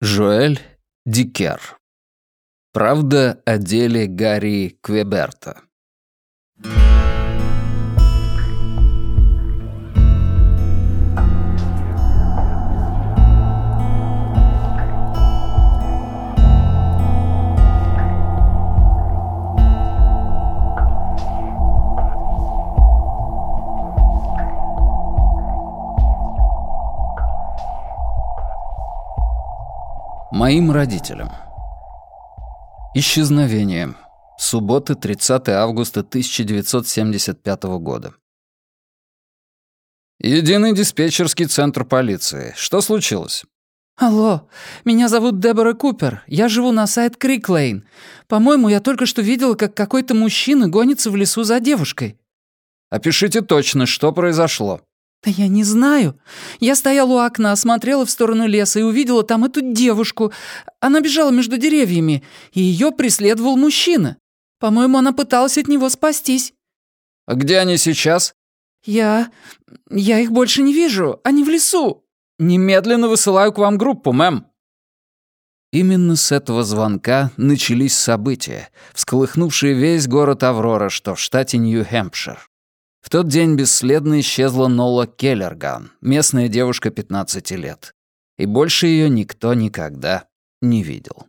Жоэль Дикер. Правда о деле Гарри Квеберта. Моим родителям. Исчезновение. Суббота, 30 августа 1975 года. Единый диспетчерский центр полиции. Что случилось? «Алло, меня зовут Дебора Купер. Я живу на сайт Криклейн. По-моему, я только что видела, как какой-то мужчина гонится в лесу за девушкой». «Опишите точно, что произошло». «Да я не знаю. Я стояла у окна, смотрела в сторону леса и увидела там эту девушку. Она бежала между деревьями, и ее преследовал мужчина. По-моему, она пыталась от него спастись». «А где они сейчас?» «Я... я их больше не вижу. Они в лесу». «Немедленно высылаю к вам группу, мэм». Именно с этого звонка начались события, всколыхнувшие весь город Аврора, что в штате Нью-Хэмпшир. В тот день бесследно исчезла Нола Келлерган, местная девушка 15 лет. И больше ее никто никогда не видел.